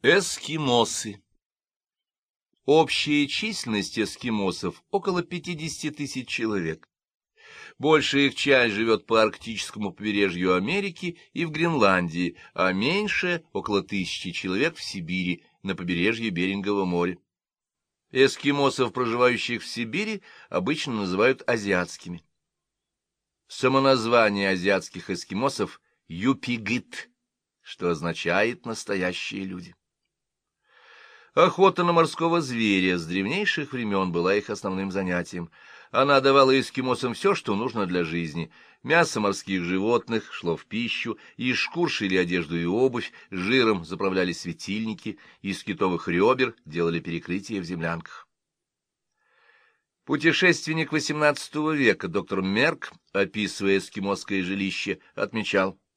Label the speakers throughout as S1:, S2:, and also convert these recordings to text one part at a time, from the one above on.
S1: Эскимосы Общая численность эскимосов около 50 тысяч человек. Большая их часть живет по арктическому побережью Америки и в Гренландии, а меньшая — около тысячи человек в Сибири, на побережье Берингового моря. Эскимосов, проживающих в Сибири, обычно называют азиатскими. Самоназвание азиатских эскимосов — юпигит, что означает «настоящие люди». Охота на морского зверя с древнейших времен была их основным занятием. Она давала эскимосам все, что нужно для жизни. Мясо морских животных шло в пищу, из шкур шили одежду и обувь, жиром заправляли светильники, из китовых ребер делали перекрытия в землянках. Путешественник XVIII века доктор Мерк, описывая эскимосское жилище, отмечал —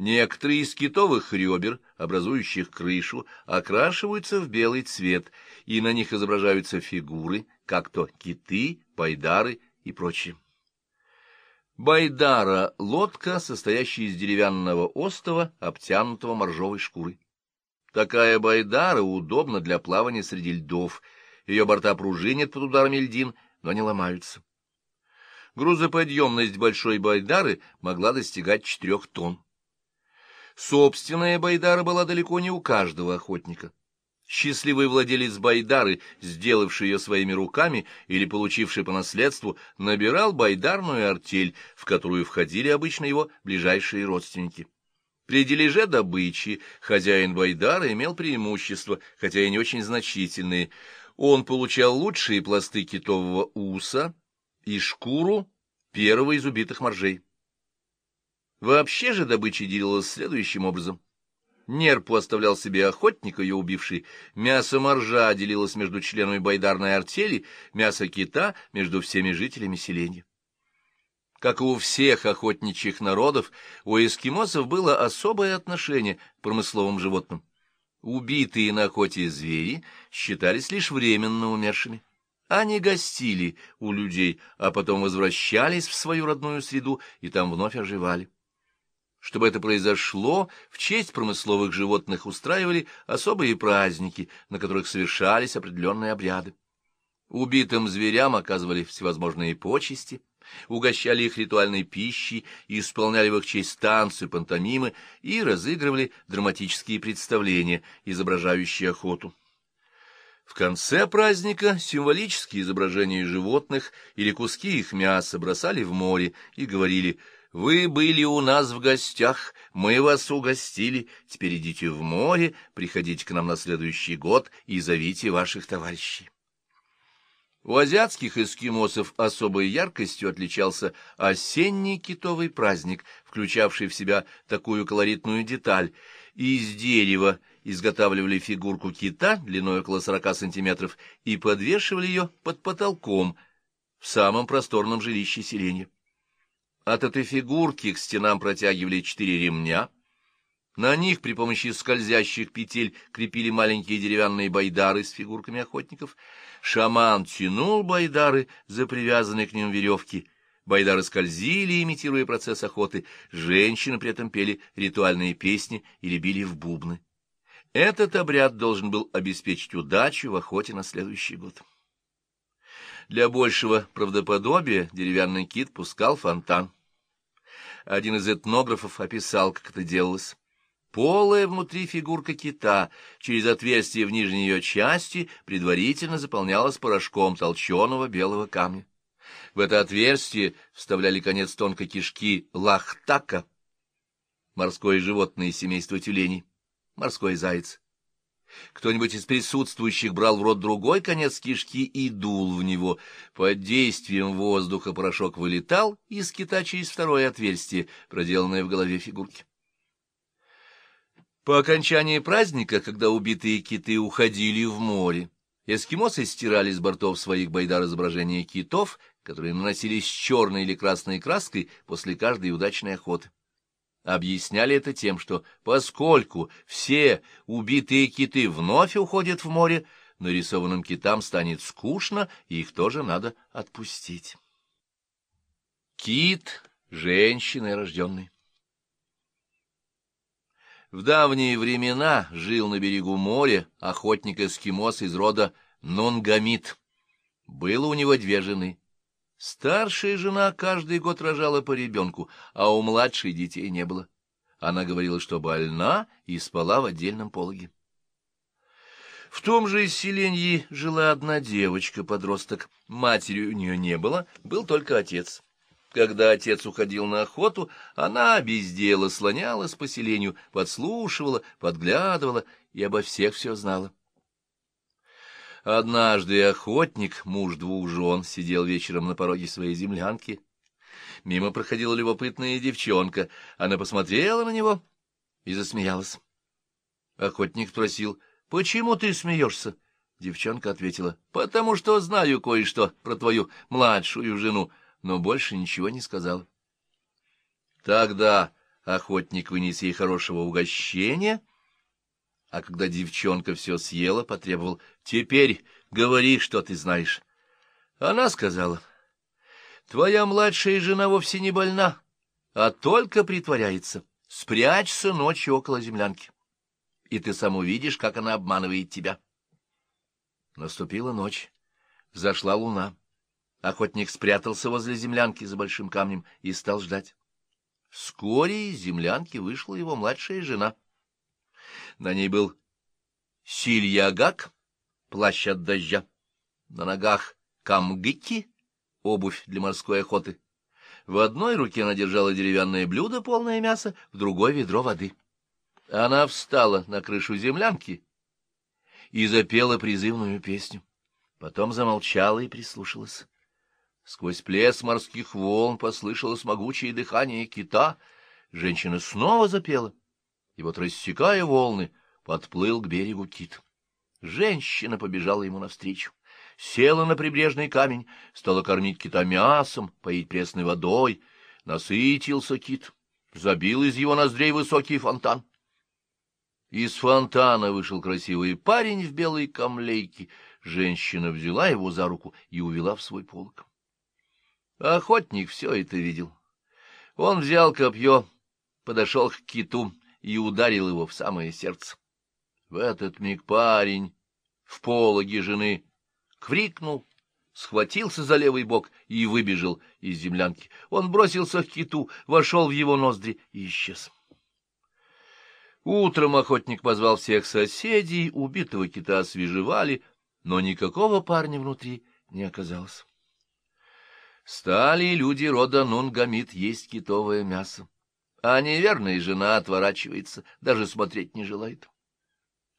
S1: Некоторые из китовых ребер, образующих крышу, окрашиваются в белый цвет, и на них изображаются фигуры, как то киты, байдары и прочее. Байдара — лодка, состоящая из деревянного остова, обтянутого моржовой шкурой. Такая байдара удобна для плавания среди льдов, ее борта пружинят под ударами льдин, но не ломаются. Грузоподъемность большой байдары могла достигать четырех тонн. Собственная байдара была далеко не у каждого охотника. Счастливый владелец байдары, сделавший ее своими руками или получивший по наследству, набирал байдарную артель, в которую входили обычно его ближайшие родственники. При дележе добычи хозяин байдара имел преимущество, хотя и не очень значительные. Он получал лучшие пласты китового уса и шкуру первого из убитых моржей. Вообще же добыча делалась следующим образом. Нерпу оставлял себе охотник, ее убивший, мясо моржа делилось между членами байдарной артели, мясо кита — между всеми жителями селения. Как и у всех охотничьих народов, у эскимосов было особое отношение к промысловым животным. Убитые на охоте звери считались лишь временно умершими. Они гостили у людей, а потом возвращались в свою родную среду и там вновь оживали. Чтобы это произошло, в честь промысловых животных устраивали особые праздники, на которых совершались определенные обряды. Убитым зверям оказывали всевозможные почести, угощали их ритуальной пищей, исполняли в их честь танцы, пантомимы и разыгрывали драматические представления, изображающие охоту. В конце праздника символические изображения животных или куски их мяса бросали в море и говорили — вы были у нас в гостях, мы вас угостили, теперь идите в море, приходите к нам на следующий год и зовите ваших товарищей. У азиатских эскимосов особой яркостью отличался осенний китовый праздник, включавший в себя такую колоритную деталь. Из дерева изготавливали фигурку кита длиной около сорока сантиметров и подвешивали ее под потолком в самом просторном жилище селения. От этой фигурки к стенам протягивали четыре ремня. На них при помощи скользящих петель крепили маленькие деревянные байдары с фигурками охотников. Шаман тянул байдары за привязанные к ним веревки. Байдары скользили, имитируя процесс охоты. Женщины при этом пели ритуальные песни или били в бубны. Этот обряд должен был обеспечить удачу в охоте на следующий год. Для большего правдоподобия деревянный кит пускал фонтан. Один из этнографов описал, как это делалось. Полая внутри фигурка кита через отверстие в нижней ее части предварительно заполнялась порошком толченого белого камня. В это отверстие вставляли конец тонкой кишки лахтака, морское животное семейства тюленей, морской заяц. Кто-нибудь из присутствующих брал в рот другой конец кишки и дул в него. Под действием воздуха порошок вылетал из кита через второе отверстие, проделанное в голове фигурки. По окончании праздника, когда убитые киты уходили в море, эскимосы стирали с бортов своих байдар изображения китов, которые наносились черной или красной краской после каждой удачной охоты. Объясняли это тем, что поскольку все убитые киты вновь уходят в море, нарисованным китам станет скучно, и их тоже надо отпустить. Кит — женщиной рожденной. В давние времена жил на берегу моря охотник-эскимос из рода Нунгамит. Было у него две жены. Старшая жена каждый год рожала по ребенку, а у младшей детей не было. Она говорила, что больна, и спала в отдельном пологе. В том же селении жила одна девочка-подросток. Матери у нее не было, был только отец. Когда отец уходил на охоту, она без дела слонялась по селению, подслушивала, подглядывала и обо всех все знала. Однажды охотник, муж двух жен, сидел вечером на пороге своей землянки. Мимо проходила любопытная девчонка. Она посмотрела на него и засмеялась. Охотник спросил, «Почему ты смеешься?» Девчонка ответила, «Потому что знаю кое-что про твою младшую жену, но больше ничего не сказала». Тогда охотник вынес ей хорошего угощения — а когда девчонка все съела, потребовал, «Теперь говори, что ты знаешь». Она сказала, «Твоя младшая жена вовсе не больна, а только притворяется. Спрячься ночью около землянки, и ты сам увидишь, как она обманывает тебя». Наступила ночь, зашла луна. Охотник спрятался возле землянки за большим камнем и стал ждать. Вскоре из землянки вышла его младшая жена — на ней был сильягак, плащ от дождя, на ногах камгики, обувь для морской охоты. В одной руке она держала деревянное блюдо, полное мяса, в другой — ведро воды. Она встала на крышу землянки и запела призывную песню. Потом замолчала и прислушалась. Сквозь плес морских волн послышалось могучее дыхание кита. Женщина снова запела и вот, рассекая волны, подплыл к берегу кит. Женщина побежала ему навстречу, села на прибрежный камень, стала кормить кита мясом, поить пресной водой. Насытился кит, забил из его ноздрей высокий фонтан. Из фонтана вышел красивый парень в белой камлейке. Женщина взяла его за руку и увела в свой полок. Охотник все это видел. Он взял копье, подошел к киту, и ударил его в самое сердце. В этот миг парень в пологе жены крикнул, схватился за левый бок и выбежал из землянки. Он бросился к киту, вошел в его ноздри и исчез. Утром охотник позвал всех соседей, убитого кита освежевали, но никакого парня внутри не оказалось. Стали люди рода Нунгамит есть китовое мясо а неверная жена отворачивается, даже смотреть не желает.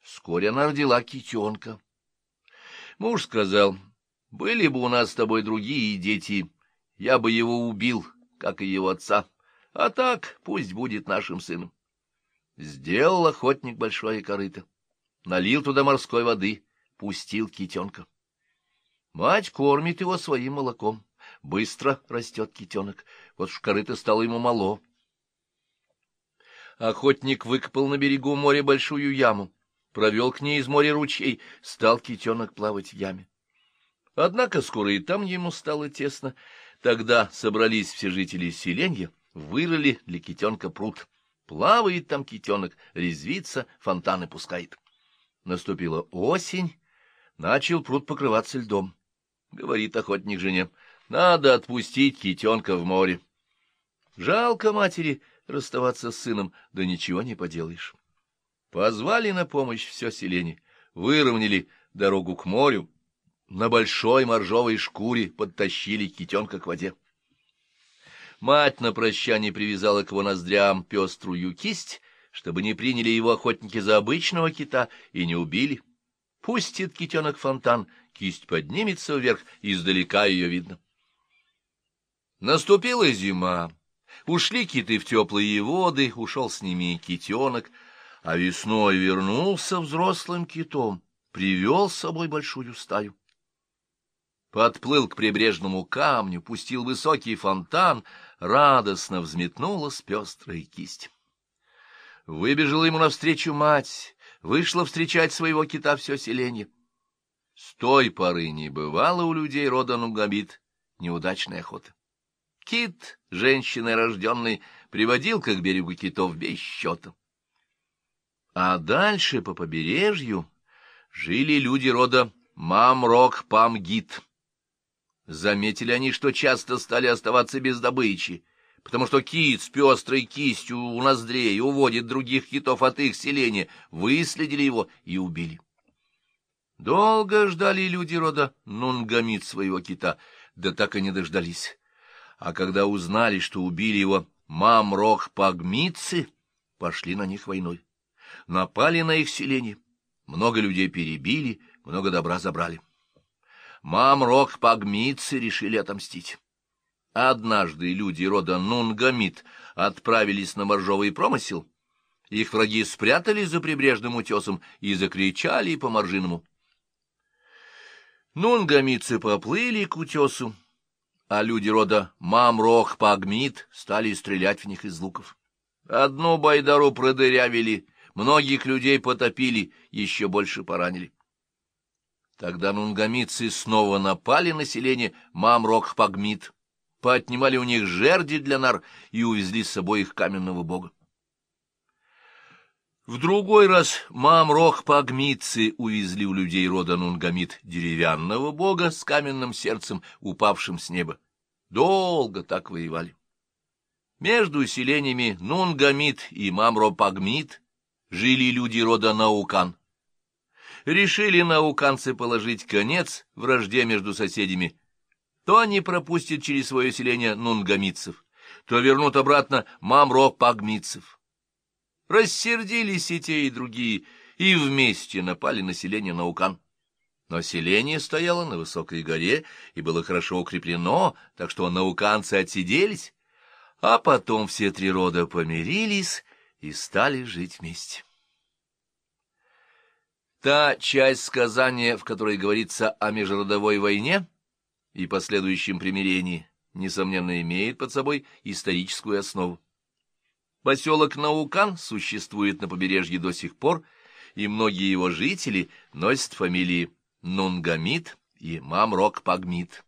S1: Вскоре она родила китенка. Муж сказал, были бы у нас с тобой другие дети, я бы его убил, как и его отца, а так пусть будет нашим сыном. Сделал охотник большое корыто, налил туда морской воды, пустил китенка. Мать кормит его своим молоком, быстро растет китенок, вот уж корыто стало ему мало. Охотник выкопал на берегу моря большую яму, провел к ней из моря ручей, стал китенок плавать в яме. Однако скоро и там ему стало тесно. Тогда собрались все жители селенья, вырыли для китенка пруд. Плавает там китенок, резвится, фонтаны пускает. Наступила осень, начал пруд покрываться льдом. Говорит охотник жене, надо отпустить китенка в море. Жалко матери, расставаться с сыном, да ничего не поделаешь. Позвали на помощь все селение, выровняли дорогу к морю, на большой моржовой шкуре подтащили китенка к воде. Мать на прощание привязала к его ноздрям пеструю кисть, чтобы не приняли его охотники за обычного кита и не убили. Пустит китенок фонтан, кисть поднимется вверх, издалека ее видно. Наступила зима. Ушли киты в теплые воды, ушел с ними и китенок, а весной вернулся взрослым китом, привел с собой большую стаю. Подплыл к прибрежному камню, пустил высокий фонтан, радостно взметнулась пестрая кисть. Выбежала ему навстречу мать, вышла встречать своего кита все селение. С той поры не бывало у людей рода Нугамид неудачной охоты. Кит, женщиной рожденной, приводил к берегу китов без счета. А дальше по побережью жили люди рода Мамрок-Памгит. Заметили они, что часто стали оставаться без добычи, потому что кит с пестрой кистью у ноздрей уводит других китов от их селения, выследили его и убили. Долго ждали люди рода Нунгамид своего кита, да так и не дождались. А когда узнали, что убили его мамрох-пагмитцы, пошли на них войной. Напали на их селение, много людей перебили, много добра забрали. Мамрох-пагмитцы решили отомстить. Однажды люди рода Нунгамид отправились на моржовый промысел. Их враги спрятались за прибрежным утесом и закричали по моржиному. Нунгамидцы поплыли к утесу, а люди рода Мамрох-Пагмид стали стрелять в них из луков. Одну байдару продырявили, многих людей потопили, еще больше поранили. Тогда нунгамидцы снова напали на селение Мамрох-Пагмид, поотнимали у них жерди для нар и увезли с собой их каменного бога. В другой раз мамрох-пагмитцы увезли у людей рода Нунгамид деревянного бога с каменным сердцем, упавшим с неба. Долго так воевали. Между селениями Нунгамид и Мамро-Пагмид жили люди рода Наукан. Решили науканцы положить конец вражде между соседями. То они пропустят через свое селение нунгамидцев, то вернут обратно мамро-пагмидцев. Рассердились и те, и другие, и вместе напали на селение Наукан. Но селение стояло на высокой горе и было хорошо укреплено, так что науканцы отсиделись, а потом все три рода помирились и стали жить вместе. Та часть сказания, в которой говорится о межродовой войне и последующем примирении, несомненно, имеет под собой историческую основу. Поселок Наукан существует на побережье до сих пор, и многие его жители носят фамилии Нунгамид и Мамрок-Пагмид.